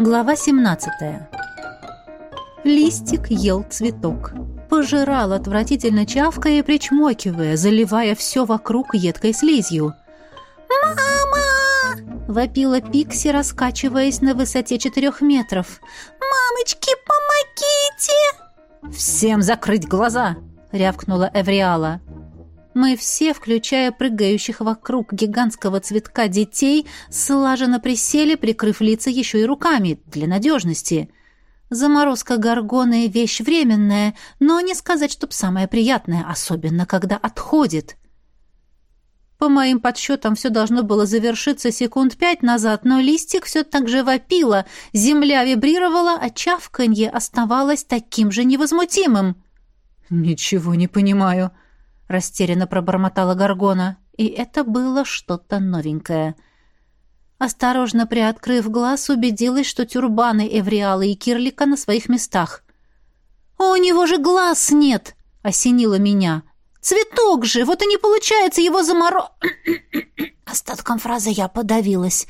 Глава 17. Листик ел цветок. Пожирал, отвратительно чавкая и причмокивая, заливая все вокруг едкой слизью. «Мама!» — вопила Пикси, раскачиваясь на высоте четырех метров. «Мамочки, помогите!» «Всем закрыть глаза!» — рявкнула Эвриала. Мы все, включая прыгающих вокруг гигантского цветка детей, слаженно присели, прикрыв лица еще и руками, для надежности. Заморозка горгоны — вещь временная, но не сказать, чтоб самая приятная, особенно когда отходит. По моим подсчетам, все должно было завершиться секунд пять назад, но листик все так же вопило, земля вибрировала, а чавканье оставалось таким же невозмутимым. «Ничего не понимаю», растерянно пробормотала Гаргона, и это было что-то новенькое. Осторожно приоткрыв глаз, убедилась, что тюрбаны Эвриала и Кирлика на своих местах. «У него же глаз нет!» — осенило меня. «Цветок же! Вот и не получается его заморо...» Остатком фразы я подавилась.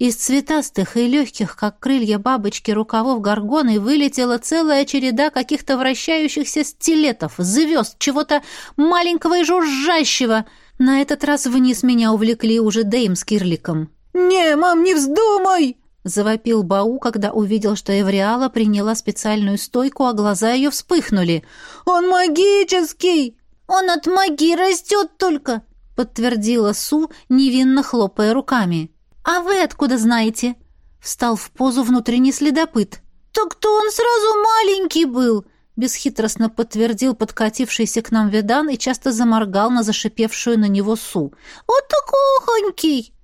Из цветастых и легких, как крылья бабочки, рукавов горгоны вылетела целая череда каких-то вращающихся стилетов, звезд, чего-то маленького и жужжащего. На этот раз вниз меня увлекли уже Дэйм с Кирликом. «Не, мам, не вздумай!» — завопил Бау, когда увидел, что Эвриала приняла специальную стойку, а глаза ее вспыхнули. «Он магический!» «Он от магии растет только!» — подтвердила Су, невинно хлопая руками. «А вы откуда знаете?» Встал в позу внутренний следопыт. «Так-то он сразу маленький был!» Бесхитростно подтвердил подкатившийся к нам Ведан и часто заморгал на зашипевшую на него Су. «Вот такохонький!»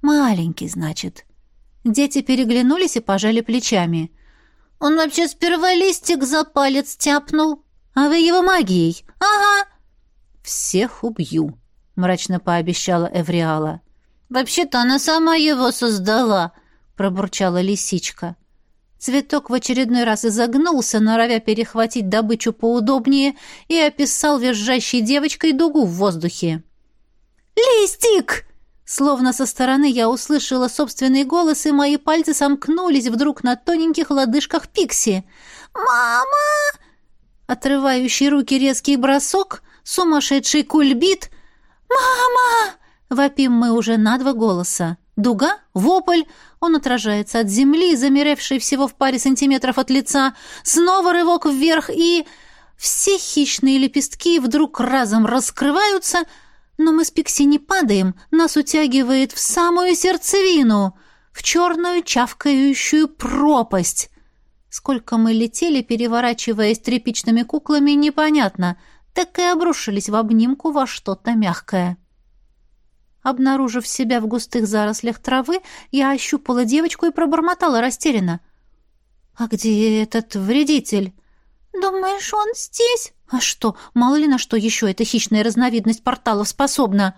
«Маленький, значит». Дети переглянулись и пожали плечами. «Он вообще сперва листик за палец тяпнул». «А вы его магией?» «Ага». «Всех убью», — мрачно пообещала Эвриала. «Вообще-то она сама его создала», — пробурчала лисичка. Цветок в очередной раз изогнулся, норовя перехватить добычу поудобнее, и описал визжащей девочкой дугу в воздухе. «Листик!» Словно со стороны я услышала собственный голос, и мои пальцы сомкнулись вдруг на тоненьких лодыжках Пикси. «Мама!» Отрывающий руки резкий бросок, сумасшедший кульбит. «Мама!» Вопим мы уже на два голоса. Дуга, вопль, он отражается от земли, замеревшей всего в паре сантиметров от лица. Снова рывок вверх, и... Все хищные лепестки вдруг разом раскрываются, но мы с Пикси не падаем, нас утягивает в самую сердцевину, в черную чавкающую пропасть. Сколько мы летели, переворачиваясь тряпичными куклами, непонятно, так и обрушились в обнимку во что-то мягкое. Обнаружив себя в густых зарослях травы, я ощупала девочку и пробормотала растерянно. «А где этот вредитель?» «Думаешь, он здесь?» «А что, мало ли на что еще эта хищная разновидность порталов способна?»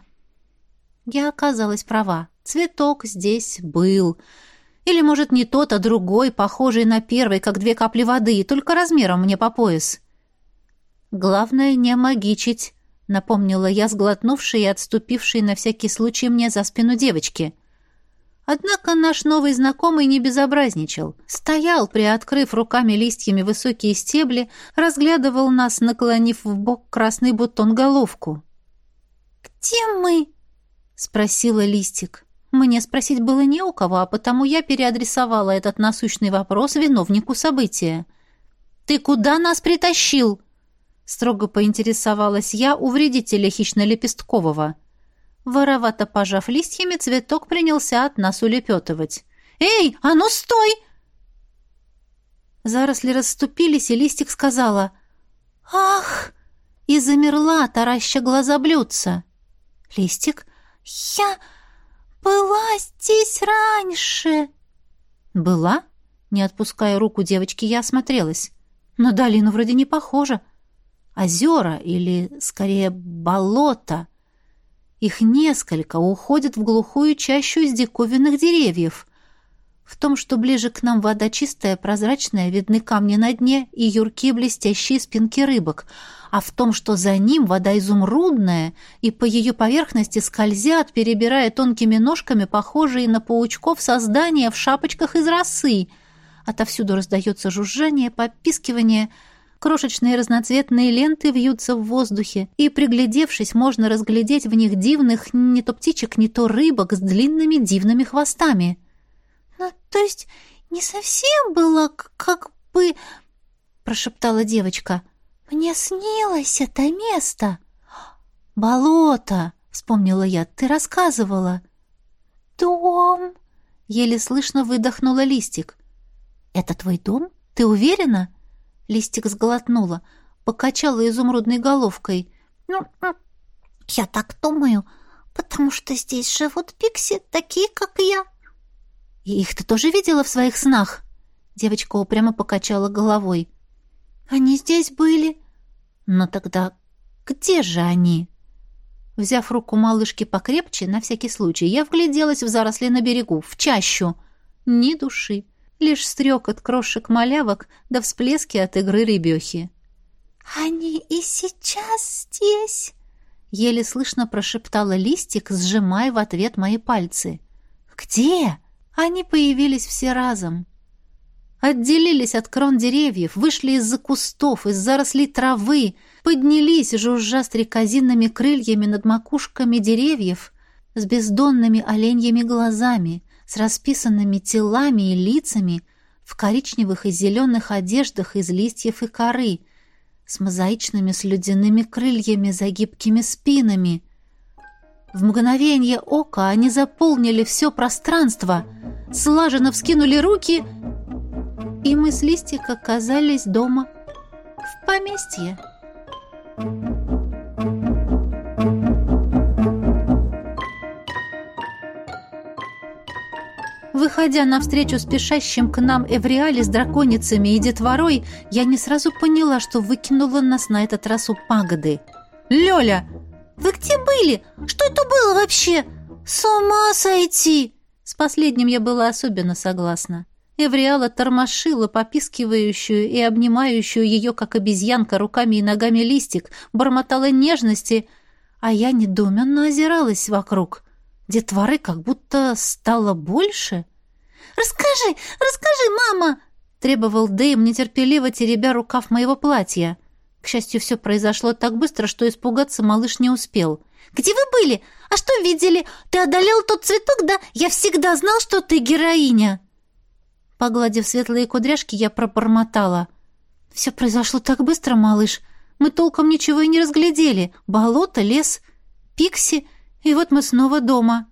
Я оказалась права. Цветок здесь был. Или, может, не тот, а другой, похожий на первый, как две капли воды, только размером мне по пояс. Главное не магичить напомнила я, сглотнувшей и отступившей на всякий случай мне за спину девочки. Однако наш новый знакомый не безобразничал. Стоял, приоткрыв руками листьями высокие стебли, разглядывал нас, наклонив в бок красный бутон головку. «Где мы?» — спросила листик. Мне спросить было не у кого, а потому я переадресовала этот насущный вопрос виновнику события. «Ты куда нас притащил?» Строго поинтересовалась я у вредителя хищно-лепесткового. Воровато пожав листьями, цветок принялся от нас улепетывать. «Эй, а ну стой!» Заросли расступились, и листик сказала «Ах!» и замерла, тараща глаза блюдца. «Листик?» «Я была здесь раньше!» «Была?» Не отпуская руку девочки, я осмотрелась. «Но долину вроде не похоже. Озера или, скорее, болота. Их несколько уходят в глухую чащу из диковинных деревьев. В том, что ближе к нам вода чистая, прозрачная, видны камни на дне и юркие блестящие спинки рыбок, а в том, что за ним вода изумрудная, и по ее поверхности скользят, перебирая тонкими ножками, похожие на паучков создания в шапочках из росы. Отовсюду раздается жужжание, попискивание — Крошечные разноцветные ленты вьются в воздухе, и, приглядевшись, можно разглядеть в них дивных не то птичек, не то рыбок с длинными дивными хвостами. «Ну, то есть не совсем было как бы...» — прошептала девочка. «Мне снилось это место». «Болото!» — вспомнила я. «Ты рассказывала». «Дом!» — еле слышно выдохнула листик. «Это твой дом? Ты уверена?» Листик сглотнула, покачала изумрудной головкой. «Ну, я так думаю, потому что здесь живут пикси, такие, как я». «И их ты тоже видела в своих снах?» Девочка упрямо покачала головой. «Они здесь были». «Но тогда где же они?» Взяв руку малышки покрепче, на всякий случай, я вгляделась в заросли на берегу, в чащу. Ни души лишь стрекот крошек малявок да всплески от игры ребехи. «Они и сейчас здесь!» Еле слышно прошептала листик, сжимая в ответ мои пальцы. «Где?» Они появились все разом. Отделились от крон деревьев, вышли из-за кустов, из зарослей травы, поднялись, жужжа стрекозинными крыльями над макушками деревьев, с бездонными оленьими глазами, с расписанными телами и лицами, в коричневых и зеленых одеждах из листьев и коры, с мозаичными слюдяными крыльями за гибкими спинами. В мгновение ока они заполнили все пространство, слаженно вскинули руки, и мы с Листик оказались дома в поместье. Выходя навстречу спешащим к нам Эвриале с драконицами и детворой, я не сразу поняла, что выкинула нас на этот раз у пагоды. «Лёля!» «Вы где были? Что это было вообще? С ума сойти!» С последним я была особенно согласна. Эвриала тормошила попискивающую и обнимающую ее, как обезьянка, руками и ногами листик, бормотала нежности, а я недуменно озиралась вокруг. Детворы как будто стало больше. «Расскажи, расскажи, мама!» — требовал Дэйм, нетерпеливо теребя рукав моего платья. К счастью, все произошло так быстро, что испугаться малыш не успел. «Где вы были? А что видели? Ты одолел тот цветок, да? Я всегда знал, что ты героиня!» Погладив светлые кудряшки, я пробормотала. «Все произошло так быстро, малыш. Мы толком ничего и не разглядели. Болото, лес, пикси, и вот мы снова дома».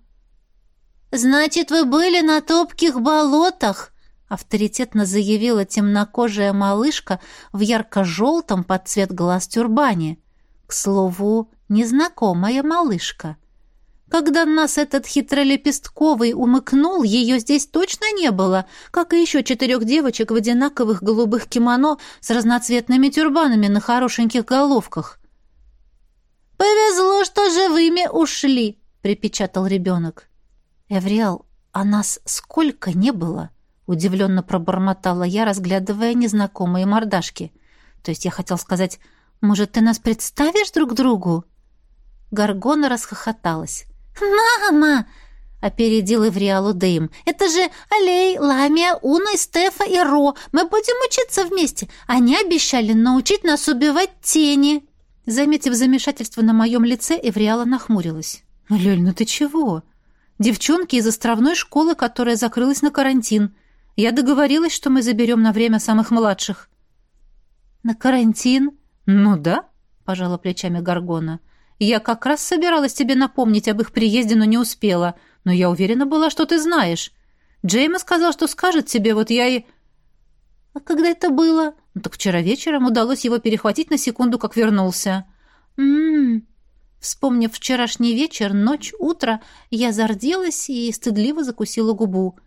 «Значит, вы были на топких болотах?» авторитетно заявила темнокожая малышка в ярко-желтом под цвет глаз тюрбане. К слову, незнакомая малышка. Когда нас этот хитролепестковый умыкнул, ее здесь точно не было, как и еще четырех девочек в одинаковых голубых кимоно с разноцветными тюрбанами на хорошеньких головках. «Повезло, что живыми ушли», — припечатал ребенок. «Эвриал, а нас сколько не было?» — удивленно пробормотала я, разглядывая незнакомые мордашки. «То есть я хотел сказать, может, ты нас представишь друг другу?» Гаргона расхохоталась. «Мама!» — опередил Эвриалу Дэйм. «Это же Алей, Ламия, Уна, Стефа и Ро. Мы будем учиться вместе. Они обещали научить нас убивать тени». Заметив замешательство на моем лице, Эвриала нахмурилась. «Лёль, ну ты чего?» «Девчонки из островной школы, которая закрылась на карантин. Я договорилась, что мы заберем на время самых младших». «На карантин?» «Ну да», — пожала плечами Гаргона. «Я как раз собиралась тебе напомнить об их приезде, но не успела. Но я уверена была, что ты знаешь. Джейма сказал, что скажет тебе, вот я и...» «А когда это было?» Ну так вчера вечером удалось его перехватить на секунду, как вернулся. М-м. Вспомнив вчерашний вечер, ночь, утро, я зарделась и стыдливо закусила губу.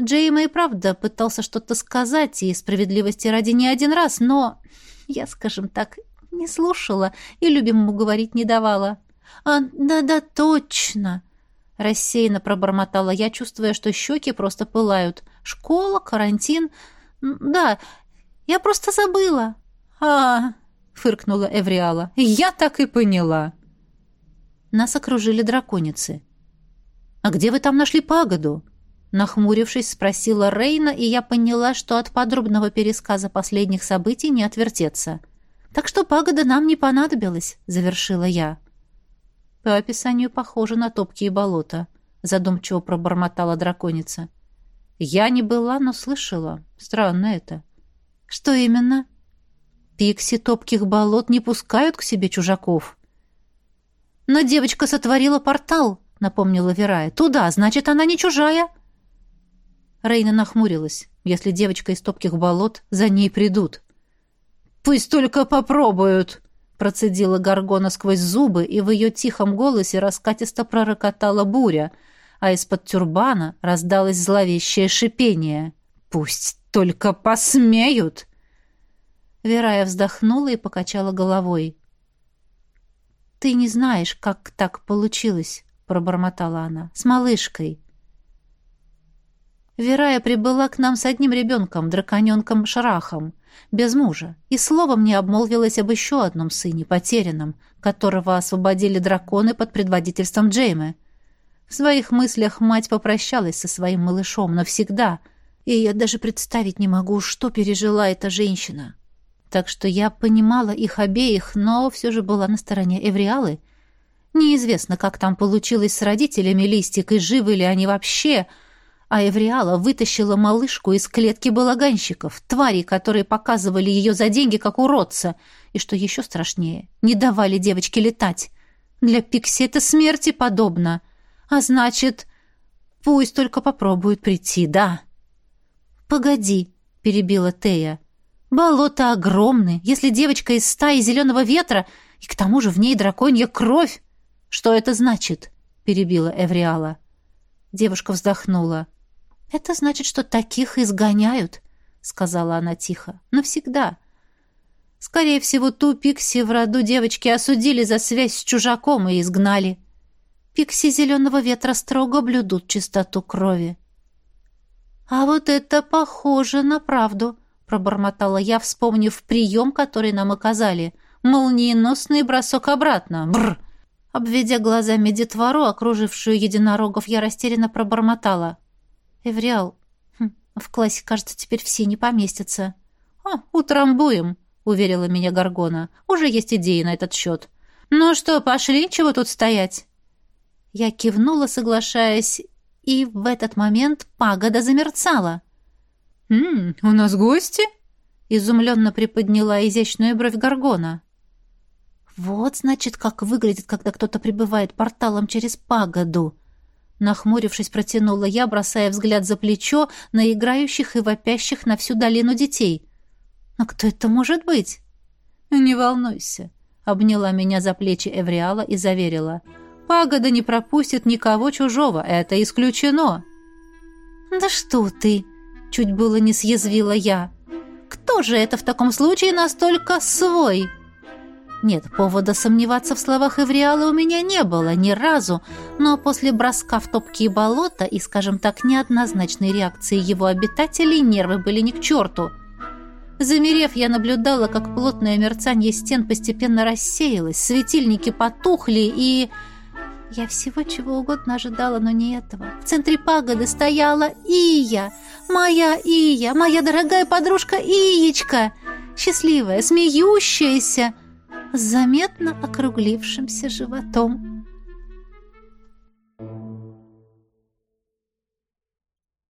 Джейма и правда пытался что-то сказать, и справедливости ради не один раз, но я, скажем так, не слушала и любимому говорить не давала. «А, да-да, точно!» Рассеянно пробормотала я, чувствуя, что щеки просто пылают. Школа, карантин. Да, я просто забыла». «А, — фыркнула Эвриала, — я так и поняла». Нас окружили драконицы. «А где вы там нашли пагоду?» Нахмурившись, спросила Рейна, и я поняла, что от подробного пересказа последних событий не отвертеться. «Так что пагода нам не понадобилась», — завершила я. «По описанию похоже на топкие болота», — задумчиво пробормотала драконица. «Я не была, но слышала. Странно это». «Что именно?» «Пикси топких болот не пускают к себе чужаков». «Но девочка сотворила портал», — напомнила Верая. «Туда, значит, она не чужая». Рейна нахмурилась. Если девочка из топких болот, за ней придут. «Пусть только попробуют!» Процедила Гаргона сквозь зубы, и в ее тихом голосе раскатисто пророкотала буря, а из-под тюрбана раздалось зловещее шипение. «Пусть только посмеют!» Верая вздохнула и покачала головой. «Ты не знаешь, как так получилось», — пробормотала она, — «с малышкой. Верая прибыла к нам с одним ребенком, драконенком Шарахом, без мужа, и словом не обмолвилась об еще одном сыне, потерянном, которого освободили драконы под предводительством Джеймы. В своих мыслях мать попрощалась со своим малышом навсегда, и я даже представить не могу, что пережила эта женщина. Так что я понимала их обеих, но все же была на стороне Эвриалы. Неизвестно, как там получилось с родителями Листик, и живы ли они вообще — а Эвриала вытащила малышку из клетки балаганщиков, тварей, которые показывали ее за деньги как уродца, и, что еще страшнее, не давали девочке летать. Для Пикси это смерти подобно. А значит, пусть только попробует прийти, да. «Погоди», — перебила Тея. «Болото огромное. Если девочка из стаи зеленого ветра, и к тому же в ней драконья кровь...» «Что это значит?» — перебила Эвриала. Девушка вздохнула. «Это значит, что таких изгоняют», — сказала она тихо. «Навсегда. Скорее всего, ту Пикси в роду девочки осудили за связь с чужаком и изгнали. Пикси зеленого ветра строго блюдут чистоту крови». «А вот это похоже на правду», — пробормотала я, вспомнив прием, который нам оказали. «Молниеносный бросок обратно. Бррр!» Обведя глазами детвору, окружившую единорогов, я растерянно пробормотала. Эвриал, хм, в классе, кажется, теперь все не поместятся. А, утрамбуем, уверила меня Гаргона. Уже есть идеи на этот счет. Ну что, пошли, чего тут стоять? Я кивнула, соглашаясь, и в этот момент пагода замерцала. «М у нас гости?» — изумленно приподняла изящную бровь Гаргона. «Вот, значит, как выглядит, когда кто-то прибывает порталом через пагоду», Нахмурившись, протянула я, бросая взгляд за плечо на играющих и вопящих на всю долину детей. «А кто это может быть?» «Не волнуйся», — обняла меня за плечи Эвриала и заверила. «Пагода не пропустит никого чужого, это исключено». «Да что ты!» — чуть было не съязвила я. «Кто же это в таком случае настолько свой?» Нет, повода сомневаться в словах Эвриала у меня не было ни разу, но после броска в топкие болота и, скажем так, неоднозначной реакции его обитателей нервы были ни к черту. Замерев, я наблюдала, как плотное мерцание стен постепенно рассеялось, светильники потухли и... Я всего чего угодно ожидала, но не этого. В центре пагоды стояла Ия, моя Ия, моя дорогая подружка Иечка, счастливая, смеющаяся, с заметно округлившимся животом.